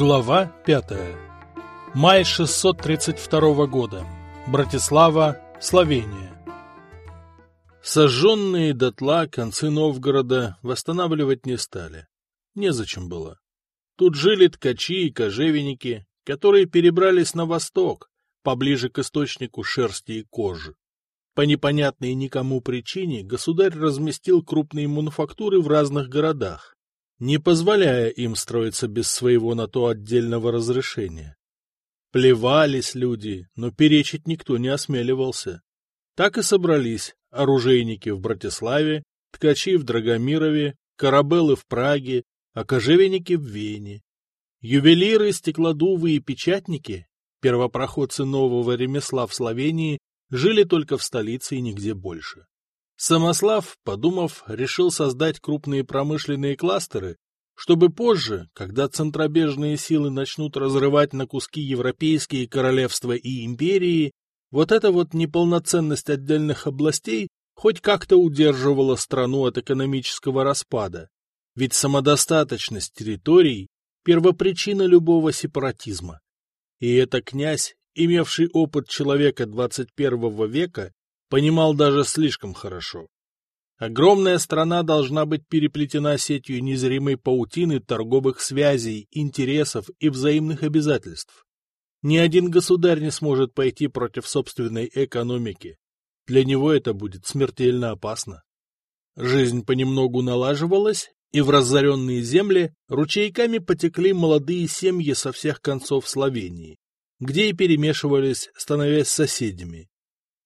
Глава 5. Май 632 года. Братислава, Словения. Сожженные дотла концы Новгорода восстанавливать не стали. Незачем было. Тут жили ткачи и кожевенники, которые перебрались на восток, поближе к источнику шерсти и кожи. По непонятной никому причине государь разместил крупные мануфактуры в разных городах, не позволяя им строиться без своего на то отдельного разрешения. Плевались люди, но перечить никто не осмеливался. Так и собрались оружейники в Братиславе, ткачи в Драгомирове, корабелы в Праге, а кожевенники в Вене. Ювелиры, стеклодувы и печатники, первопроходцы нового ремесла в Словении, жили только в столице и нигде больше. Самослав, подумав, решил создать крупные промышленные кластеры, чтобы позже, когда центробежные силы начнут разрывать на куски европейские королевства и империи, вот эта вот неполноценность отдельных областей хоть как-то удерживала страну от экономического распада. Ведь самодостаточность территорий – первопричина любого сепаратизма. И это князь, имевший опыт человека 21 века, понимал даже слишком хорошо. Огромная страна должна быть переплетена сетью незримой паутины торговых связей, интересов и взаимных обязательств. Ни один государь не сможет пойти против собственной экономики. Для него это будет смертельно опасно. Жизнь понемногу налаживалась, и в разоренные земли ручейками потекли молодые семьи со всех концов Словении, где и перемешивались, становясь соседями.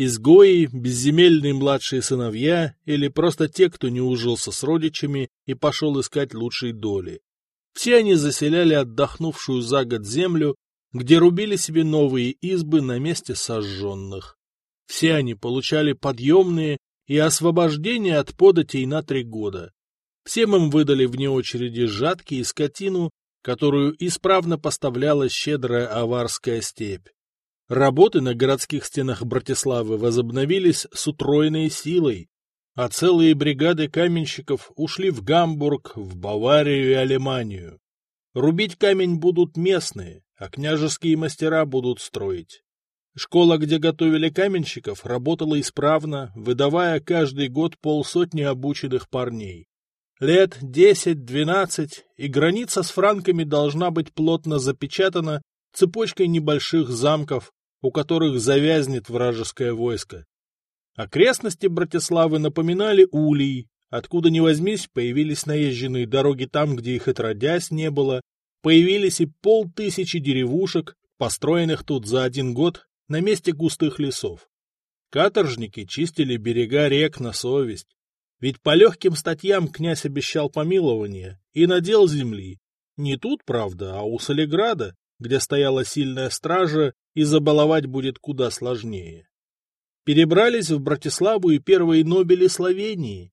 Изгои, безземельные младшие сыновья или просто те, кто не ужился с родичами и пошел искать лучшей доли. Все они заселяли отдохнувшую за год землю, где рубили себе новые избы на месте сожженных. Все они получали подъемные и освобождение от податей на три года. Всем им выдали вне очереди жатки и скотину, которую исправно поставляла щедрая аварская степь. Работы на городских стенах Братиславы возобновились с утроенной силой, а целые бригады каменщиков ушли в Гамбург, в Баварию и Алеманию. Рубить камень будут местные, а княжеские мастера будут строить. Школа, где готовили каменщиков, работала исправно, выдавая каждый год полсотни обученных парней. Лет десять-двенадцать, и граница с франками должна быть плотно запечатана цепочкой небольших замков, у которых завязнет вражеское войско. Окрестности Братиславы напоминали улей, откуда ни возьмись, появились наезженные дороги там, где их отродясь не было, появились и полтысячи деревушек, построенных тут за один год на месте густых лесов. Каторжники чистили берега рек на совесть, ведь по легким статьям князь обещал помилование и надел земли. Не тут, правда, а у Солиграда, где стояла сильная стража, и забаловать будет куда сложнее. Перебрались в Братиславу и первые нобели Словении.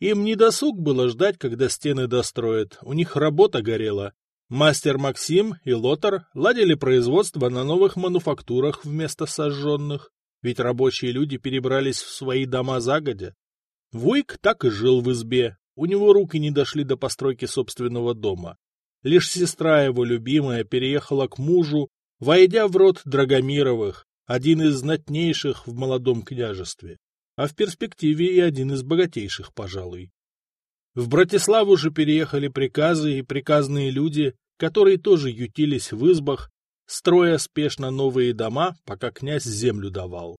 Им не досуг было ждать, когда стены достроят, у них работа горела. Мастер Максим и Лотар ладили производство на новых мануфактурах вместо сожженных, ведь рабочие люди перебрались в свои дома загодя. Вуйк так и жил в избе, у него руки не дошли до постройки собственного дома. Лишь сестра его любимая переехала к мужу, войдя в род Драгомировых, один из знатнейших в молодом княжестве, а в перспективе и один из богатейших, пожалуй. В Братиславу же переехали приказы и приказные люди, которые тоже ютились в избах, строя спешно новые дома, пока князь землю давал.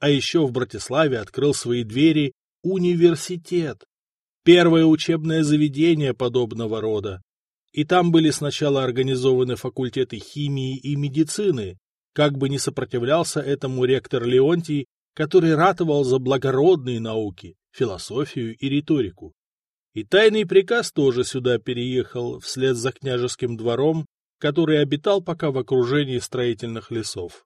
А еще в Братиславе открыл свои двери университет, первое учебное заведение подобного рода, и там были сначала организованы факультеты химии и медицины, как бы не сопротивлялся этому ректор Леонтий, который ратовал за благородные науки, философию и риторику. И тайный приказ тоже сюда переехал вслед за княжеским двором, который обитал пока в окружении строительных лесов.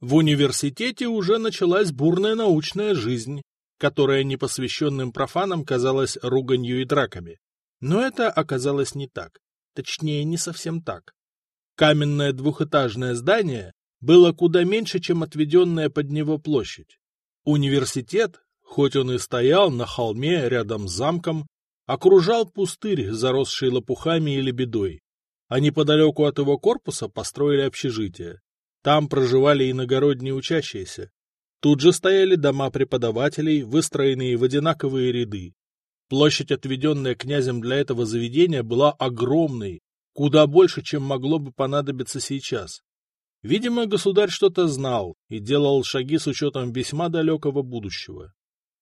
В университете уже началась бурная научная жизнь, которая непосвященным профанам казалась руганью и драками. Но это оказалось не так. Точнее, не совсем так. Каменное двухэтажное здание было куда меньше, чем отведенная под него площадь. Университет, хоть он и стоял на холме рядом с замком, окружал пустырь, заросший лопухами и лебедой. а неподалеку от его корпуса построили общежитие. Там проживали иногородние учащиеся. Тут же стояли дома преподавателей, выстроенные в одинаковые ряды. Площадь, отведенная князем для этого заведения, была огромной, куда больше, чем могло бы понадобиться сейчас. Видимо, государь что-то знал и делал шаги с учетом весьма далекого будущего.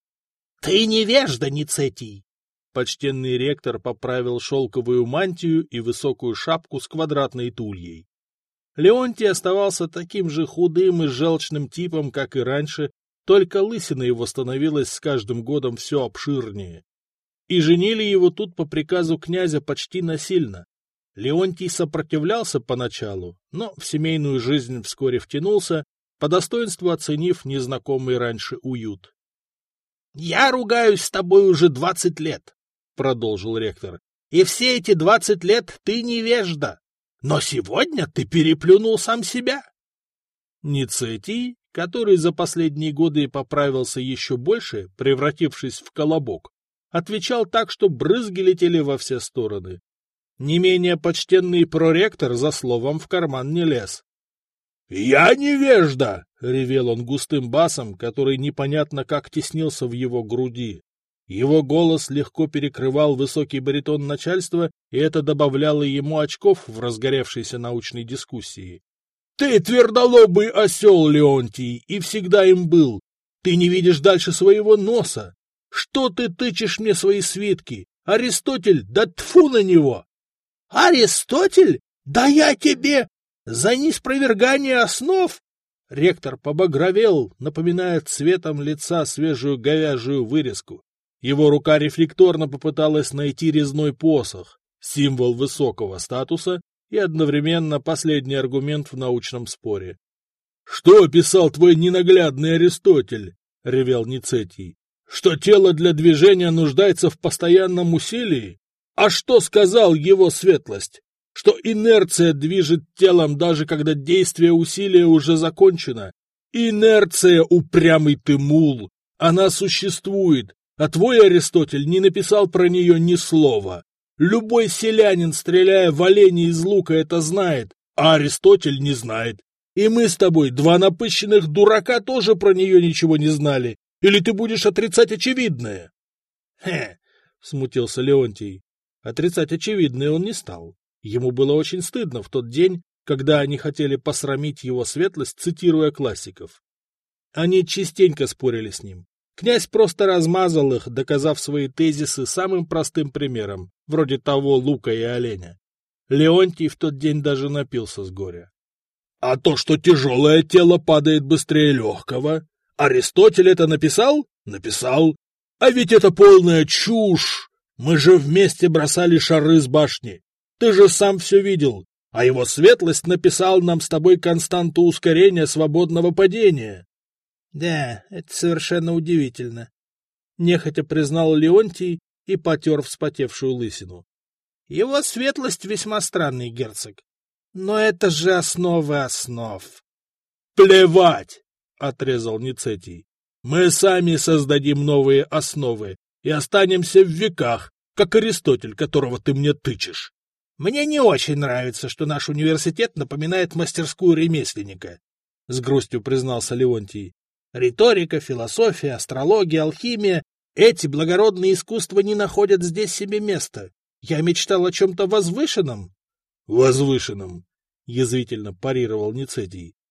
— Ты невежда, Ницетий! Почтенный ректор поправил шелковую мантию и высокую шапку с квадратной тульей. Леонтий оставался таким же худым и желчным типом, как и раньше, только лысина его становилась с каждым годом все обширнее. И женили его тут по приказу князя почти насильно. Леонтий сопротивлялся поначалу, но в семейную жизнь вскоре втянулся, по достоинству оценив незнакомый раньше уют. — Я ругаюсь с тобой уже двадцать лет, — продолжил ректор, — и все эти двадцать лет ты невежда. Но сегодня ты переплюнул сам себя. Ницетий, который за последние годы поправился еще больше, превратившись в колобок, отвечал так, что брызги летели во все стороны. Не менее почтенный проректор за словом в карман не лез. — Я невежда! — ревел он густым басом, который непонятно как теснился в его груди. Его голос легко перекрывал высокий баритон начальства, и это добавляло ему очков в разгоревшейся научной дискуссии. — Ты твердолобый осел, Леонтий, и всегда им был. Ты не видишь дальше своего носа. Что ты тычешь мне свои свитки? Аристотель, да тфу на него! — Аристотель? Да я тебе! За неспровергание основ? Ректор побагровел, напоминая цветом лица свежую говяжью вырезку. Его рука рефлекторно попыталась найти резной посох, символ высокого статуса и одновременно последний аргумент в научном споре. — Что писал твой ненаглядный Аристотель? — ревел Ницетий. — Что тело для движения нуждается в постоянном усилии? А что сказал его светлость? Что инерция движет телом, даже когда действие усилия уже закончено? Инерция, упрямый ты мул! Она существует, а твой Аристотель не написал про нее ни слова. Любой селянин, стреляя в оленя из лука, это знает, а Аристотель не знает. И мы с тобой, два напыщенных дурака, тоже про нее ничего не знали. Или ты будешь отрицать очевидное? — Хе, — смутился Леонтий. Отрицать очевидное он не стал. Ему было очень стыдно в тот день, когда они хотели посрамить его светлость, цитируя классиков. Они частенько спорили с ним. Князь просто размазал их, доказав свои тезисы самым простым примером, вроде того лука и оленя. Леонтий в тот день даже напился с горя. — А то, что тяжелое тело падает быстрее легкого? Аристотель это написал? Написал. А ведь это полная чушь! Мы же вместе бросали шары с башни. Ты же сам все видел. А его светлость написал нам с тобой константу ускорения свободного падения. Да, это совершенно удивительно. Нехотя признал Леонтий и потер вспотевшую лысину. Его светлость весьма странный герцог. Но это же основы основ. Плевать! — отрезал Ницетий. Мы сами создадим новые основы и останемся в веках, как Аристотель, которого ты мне тычешь. Мне не очень нравится, что наш университет напоминает мастерскую ремесленника, — с грустью признался Леонтий. Риторика, философия, астрология, алхимия — эти благородные искусства не находят здесь себе места. Я мечтал о чем-то возвышенном. — Возвышенном, — язвительно парировал Ницетий. —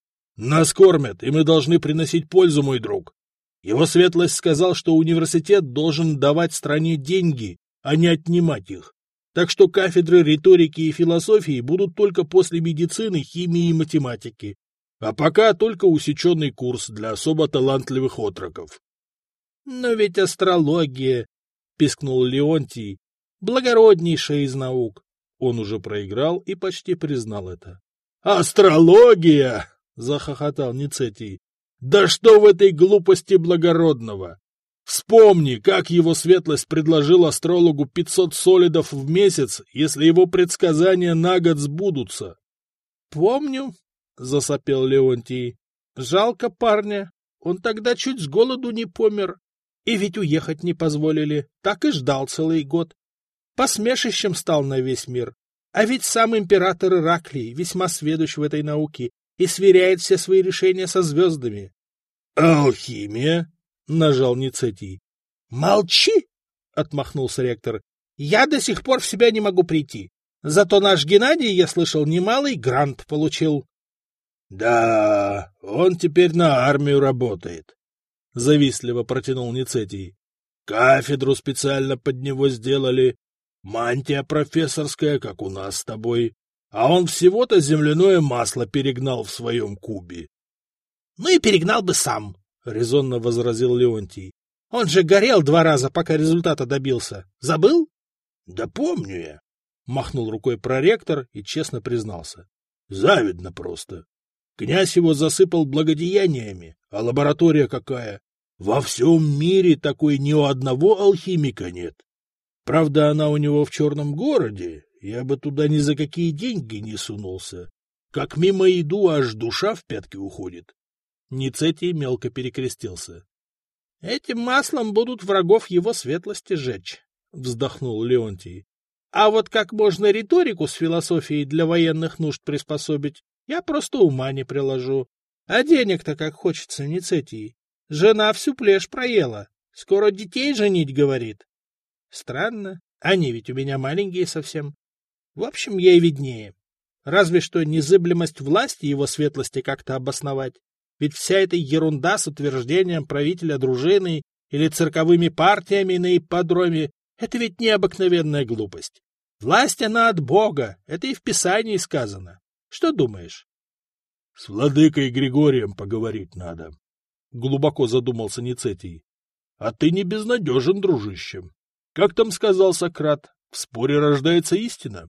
Нас кормят, и мы должны приносить пользу, мой друг. Его светлость сказал, что университет должен давать стране деньги, а не отнимать их. Так что кафедры риторики и философии будут только после медицины, химии и математики. А пока только усеченный курс для особо талантливых отроков. — Но ведь астрология, — пискнул Леонтий, — благороднейшая из наук. Он уже проиграл и почти признал это. — Астрология! — захохотал Ницетий. — Да что в этой глупости благородного? Вспомни, как его светлость предложил астрологу пятьсот солидов в месяц, если его предсказания на год сбудутся. — Помню, засопел Леонтий. Жалко парня. Он тогда чуть с голоду не помер. И ведь уехать не позволили. Так и ждал целый год. Посмешищем стал на весь мир. А ведь сам император Ираклий весьма сведущ в этой науке и сверяет все свои решения со звездами. — Алхимия? — нажал Ницетий. — Молчи! — отмахнулся ректор. — Я до сих пор в себя не могу прийти. Зато наш Геннадий, я слышал, немалый грант получил. — Да, он теперь на армию работает, — завистливо протянул Ницетий. — Кафедру специально под него сделали, Мантия профессорская, как у нас с тобой, а он всего-то земляное масло перегнал в своем кубе. — Ну и перегнал бы сам, — резонно возразил Леонтий. — Он же горел два раза, пока результата добился. Забыл? — Да помню я, — махнул рукой проректор и честно признался. — Завидно просто. Князь его засыпал благодеяниями, а лаборатория какая? Во всем мире такой ни у одного алхимика нет. Правда, она у него в черном городе, я бы туда ни за какие деньги не сунулся. Как мимо иду, аж душа в пятки уходит. Ницетий мелко перекрестился. — Этим маслом будут врагов его светлости жечь, — вздохнул Леонтий. — А вот как можно риторику с философией для военных нужд приспособить, я просто ума не приложу. А денег-то как хочется, Ницетий. Жена всю плешь проела. Скоро детей женить, говорит. Странно, они ведь у меня маленькие совсем. В общем, ей виднее. Разве что незыблемость власти его светлости как-то обосновать. Ведь вся эта ерунда с утверждением правителя дружины или цирковыми партиями на ипподроме — это ведь необыкновенная глупость. Власть она от Бога, это и в Писании сказано. Что думаешь? — С владыкой Григорием поговорить надо, — глубоко задумался Ницетий. — А ты не безнадежен, дружище. Как там сказал Сократ, в споре рождается истина.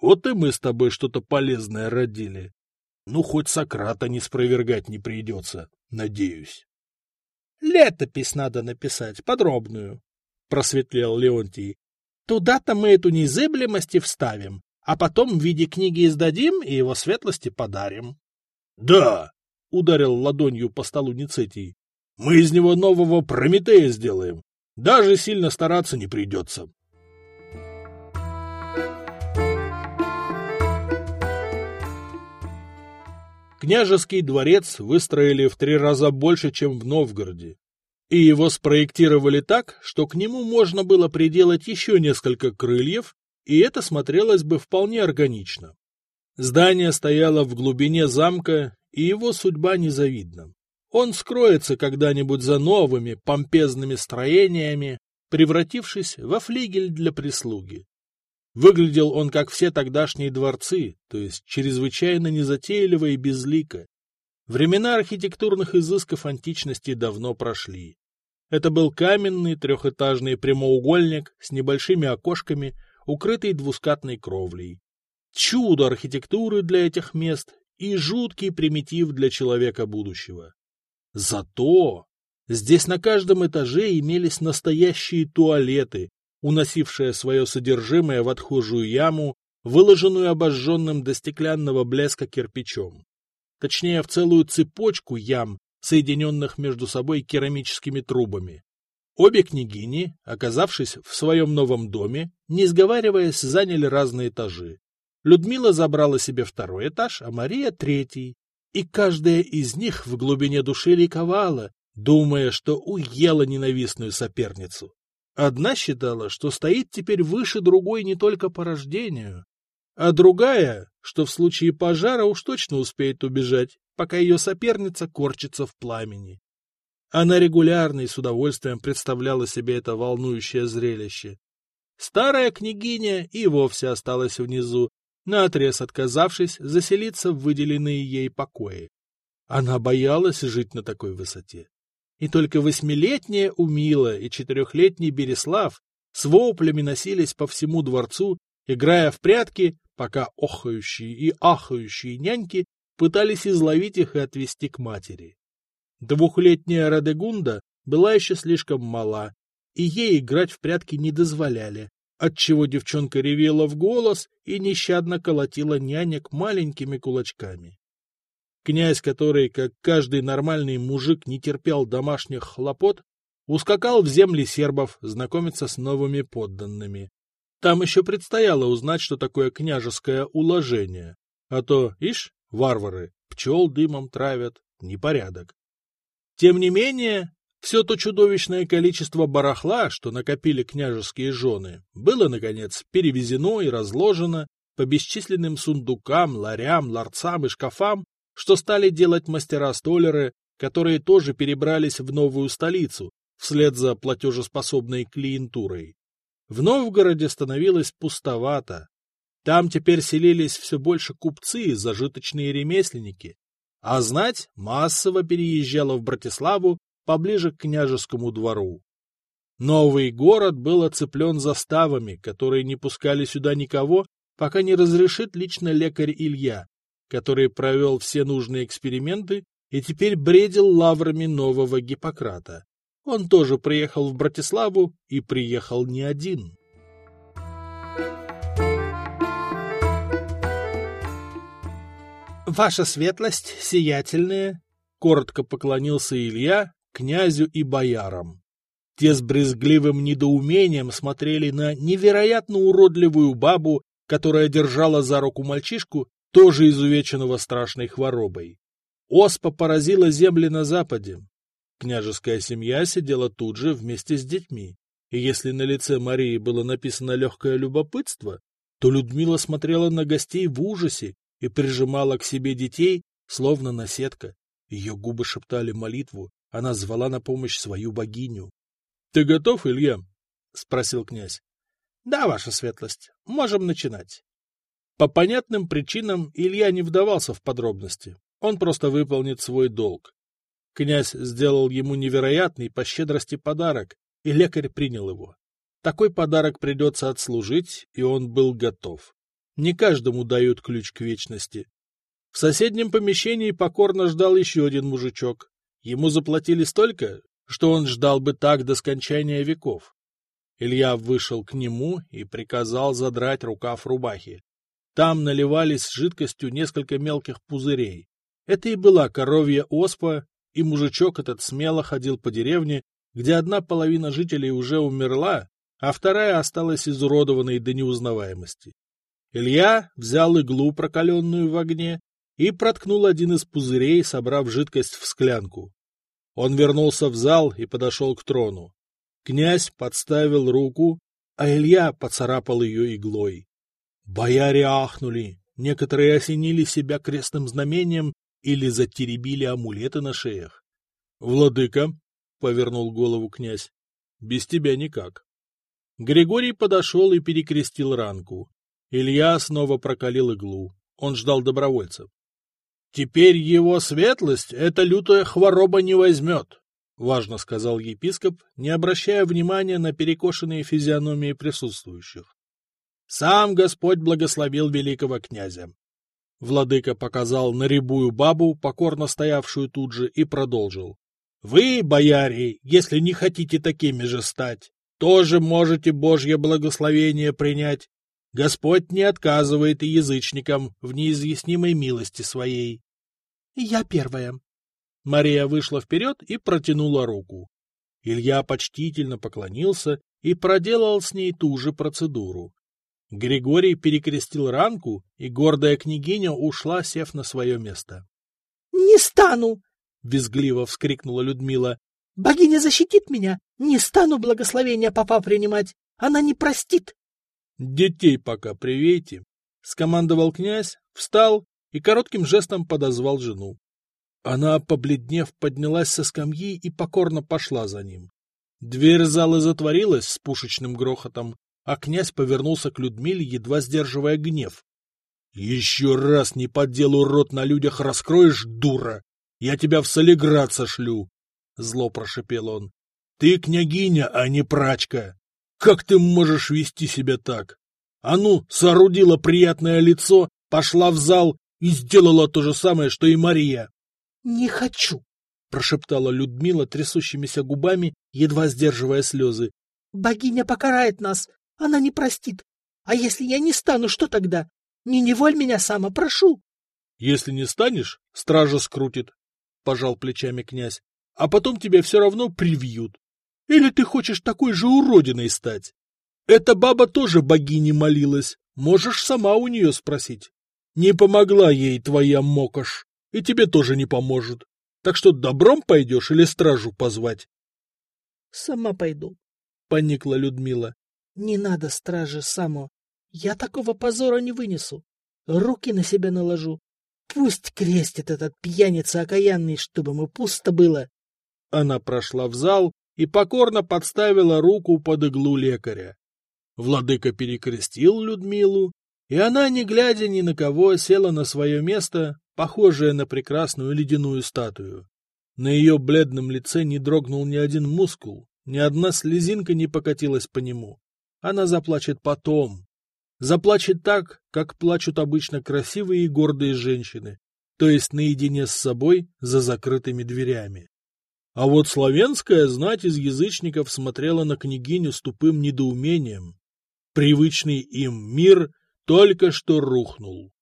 Вот и мы с тобой что-то полезное родили. Ну, хоть Сократа не спровергать не придется, надеюсь. — Летопись надо написать, подробную, — просветлел Леонтий. — Туда-то мы эту незыблемость и вставим, а потом в виде книги издадим и его светлости подарим. — Да, — ударил ладонью по столу Ницетий, — мы из него нового Прометея сделаем. Даже сильно стараться не придется. Княжеский дворец выстроили в три раза больше, чем в Новгороде. И его спроектировали так, что к нему можно было приделать еще несколько крыльев, и это смотрелось бы вполне органично. Здание стояло в глубине замка, и его судьба незавидна. Он скроется когда-нибудь за новыми помпезными строениями, превратившись во флигель для прислуги. Выглядел он, как все тогдашние дворцы, то есть чрезвычайно незатейливо и безлико. Времена архитектурных изысков античности давно прошли. Это был каменный трехэтажный прямоугольник с небольшими окошками, укрытый двускатной кровлей. Чудо архитектуры для этих мест и жуткий примитив для человека будущего. Зато здесь на каждом этаже имелись настоящие туалеты, уносившие свое содержимое в отхожую яму, выложенную обожженным до стеклянного блеска кирпичом. Точнее, в целую цепочку ям, соединенных между собой керамическими трубами. Обе княгини, оказавшись в своем новом доме, не сговариваясь, заняли разные этажи. Людмила забрала себе второй этаж, а Мария — третий и каждая из них в глубине души ликовала, думая, что уела ненавистную соперницу. Одна считала, что стоит теперь выше другой не только по рождению, а другая, что в случае пожара уж точно успеет убежать, пока ее соперница корчится в пламени. Она регулярно и с удовольствием представляла себе это волнующее зрелище. Старая княгиня и вовсе осталась внизу, наотрез отказавшись заселиться в выделенные ей покои. Она боялась жить на такой высоте. И только восьмилетняя Умила и четырехлетний Береслав с воплями носились по всему дворцу, играя в прятки, пока охающие и ахающие няньки пытались изловить их и отвести к матери. Двухлетняя Радегунда была еще слишком мала, и ей играть в прятки не дозволяли, отчего девчонка ревела в голос и нещадно колотила нянек маленькими кулачками. Князь, который, как каждый нормальный мужик, не терпел домашних хлопот, ускакал в земли сербов знакомиться с новыми подданными. Там еще предстояло узнать, что такое княжеское уложение. А то, ишь, варвары, пчел дымом травят, непорядок. Тем не менее, все то чудовищное количество барахла, что накопили княжеские жены, было, наконец, перевезено и разложено по бесчисленным сундукам, ларям, ларцам и шкафам, что стали делать мастера-столеры, которые тоже перебрались в новую столицу, вслед за платежеспособной клиентурой. В Новгороде становилось пустовато. Там теперь селились все больше купцы и зажиточные ремесленники, а знать массово переезжала в Братиславу поближе к княжескому двору. Новый город был оцеплен заставами, которые не пускали сюда никого, пока не разрешит лично лекарь Илья, который провел все нужные эксперименты и теперь бредил лаврами нового Гиппократа. Он тоже приехал в Братиславу и приехал не один. «Ваша светлость, сиятельная!» — коротко поклонился Илья князю и боярам. Те с брезгливым недоумением смотрели на невероятно уродливую бабу, которая держала за руку мальчишку, тоже изувеченного страшной хворобой. Оспа поразила земли на западе. Княжеская семья сидела тут же вместе с детьми, и если на лице Марии было написано легкое любопытство, то Людмила смотрела на гостей в ужасе и прижимала к себе детей, словно наседка. Ее губы шептали молитву, она звала на помощь свою богиню. — Ты готов, Илья? — спросил князь. — Да, ваша светлость, можем начинать. По понятным причинам Илья не вдавался в подробности. Он просто выполнит свой долг. Князь сделал ему невероятный по щедрости подарок, и лекарь принял его. Такой подарок придется отслужить, и он был готов. Не каждому дают ключ к вечности. В соседнем помещении покорно ждал еще один мужичок. Ему заплатили столько, что он ждал бы так до скончания веков. Илья вышел к нему и приказал задрать рукав рубахи. Там наливались жидкостью несколько мелких пузырей. Это и была коровья оспа, и мужичок этот смело ходил по деревне, где одна половина жителей уже умерла, а вторая осталась изуродованной до неузнаваемости. Илья взял иглу, прокаленную в огне, и проткнул один из пузырей, собрав жидкость в склянку. Он вернулся в зал и подошел к трону. Князь подставил руку, а Илья поцарапал ее иглой. Бояре ахнули, некоторые осенили себя крестным знамением или затеребили амулеты на шеях. — Владыка, — повернул голову князь, — без тебя никак. Григорий подошел и перекрестил ранку. Илья снова прокалил иглу. Он ждал добровольцев. — Теперь его светлость эта лютая хвороба не возьмет, — важно сказал епископ, не обращая внимания на перекошенные физиономии присутствующих. Сам Господь благословил великого князя. Владыка показал на рябую бабу, покорно стоявшую тут же, и продолжил. — Вы, бояре, если не хотите такими же стать, тоже можете Божье благословение принять. Господь не отказывает и язычникам в неизъяснимой милости своей. — Я первая. Мария вышла вперед и протянула руку. Илья почтительно поклонился и проделал с ней ту же процедуру. Григорий перекрестил ранку, и гордая княгиня ушла, сев на свое место. — Не стану! — визгливо вскрикнула Людмила. — Богиня защитит меня! Не стану благословения папа принимать! Она не простит! — Детей пока привейте! — скомандовал князь, встал и коротким жестом подозвал жену. Она, побледнев, поднялась со скамьи и покорно пошла за ним. Дверь зала затворилась с пушечным грохотом, а князь повернулся к Людмиле, едва сдерживая гнев. — Еще раз не по делу рот на людях раскроешь, дура! Я тебя в Солиград сошлю! — зло прошипел он. — Ты княгиня, а не прачка! Как ты можешь вести себя так? А ну, соорудила приятное лицо, пошла в зал и сделала то же самое, что и Мария. — Не хочу! — прошептала Людмила трясущимися губами, едва сдерживая слезы. — Богиня покарает нас, она не простит. А если я не стану, что тогда? Не неволь меня сама, прошу. — Если не станешь, стража скрутит, — пожал плечами князь. — А потом тебя все равно привьют. Или ты хочешь такой же уродиной стать? Эта баба тоже богине молилась, можешь сама у нее спросить. Не помогла ей твоя мокош, и тебе тоже не поможет. Так что добром пойдешь или стражу позвать? — Сама пойду, — поникла Людмила. — Не надо стражи, Само. Я такого позора не вынесу. Руки на себя наложу. Пусть крестит этот пьяница окаянный, чтобы ему пусто было. Она прошла в зал и покорно подставила руку под иглу лекаря. Владыка перекрестил Людмилу, и она, не глядя ни на кого, села на свое место, похожее на прекрасную ледяную статую. На ее бледном лице не дрогнул ни один мускул, ни одна слезинка не покатилась по нему. Она заплачет потом. Заплачет так, как плачут обычно красивые и гордые женщины, то есть наедине с собой за закрытыми дверями. А вот славянская знать из язычников смотрела на княгиню с тупым недоумением. Привычный им мир только что рухнул.